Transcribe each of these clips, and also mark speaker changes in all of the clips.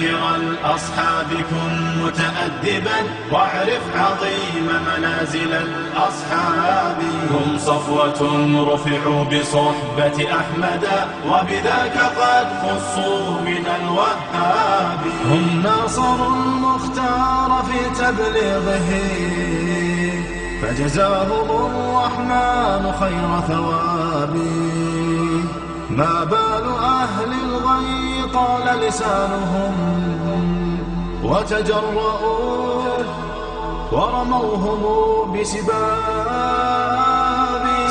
Speaker 1: ذاكر الأصحاب كن متأدبا واعرف عظيم منازل الأصحاب. هم صفوة رفعوا بصحبة أحمد وبذاك قد خصوا من الوهاب.
Speaker 2: هم ناصروا المختار في تبليغه فجزاهم الرحمن خير ثواب ما بال أهل طال لسانهم وتجرؤوا ورموهم بسباب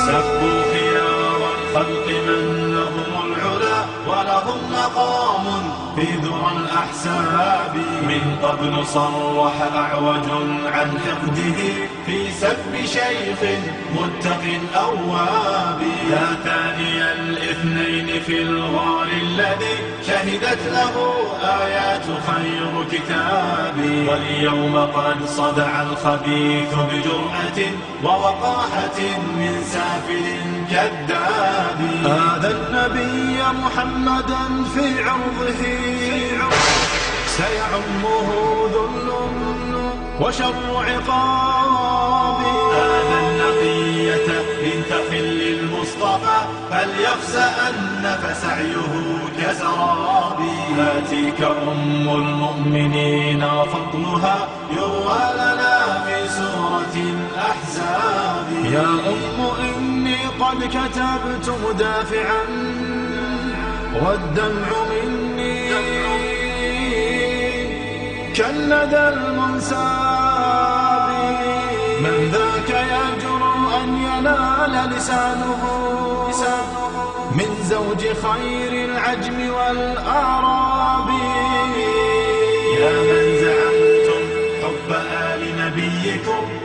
Speaker 1: سبوا خيار الخلق من لهم العلا ولهم مقام في ذرى الأحساب من قبل صرح أعوج عن حقده في سب شيخ متق أواب. يا ثاني الاثنين في الغار الذي شهدت له آيات خير كتاب. واليوم قد صدع الخبيث بجرأة ووقاحة من سافل كذاب
Speaker 2: هذا النبي محمدا في عرضه. سيعمه ذل وشر عقاب
Speaker 1: هذا النقية بنت خل المصطفى فليخسأن فسعيه كسراب هاتيك أم المؤمنين فضلها يروى لنا في سورة الأحزاب.
Speaker 2: يا أم إني قد كتبت مدافعا. والدمع مني كالندى المنساب. من ذاك يجرؤ أن ينال لسانه. من زوج خير العجم والأعراب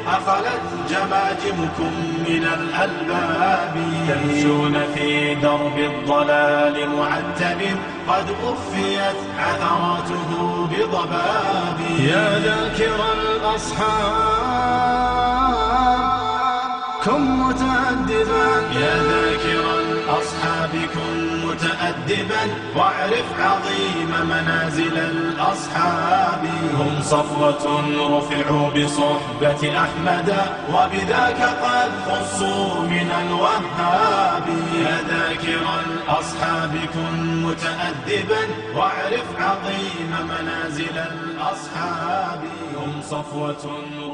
Speaker 1: أخلت جماجمكم من الألباب تمشون في درب الضلال معتب قد أخفيت عثراته بضباب
Speaker 2: يا ذاكر الأصحاب كن متأدبا.
Speaker 1: يا ذاكر الأصحاب كن متأدبا. واعرف عظيم منازل الأصحاب. هم صفوة رفعوا بصحبة أحمد وبذاك قد خصوا من الوهاب. يا ذاكر الأصحاب كن متأدبا. واعرف عظيم منازل الأصحاب. هم صفوة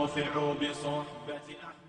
Speaker 1: رفعوا بصحبة أحمد.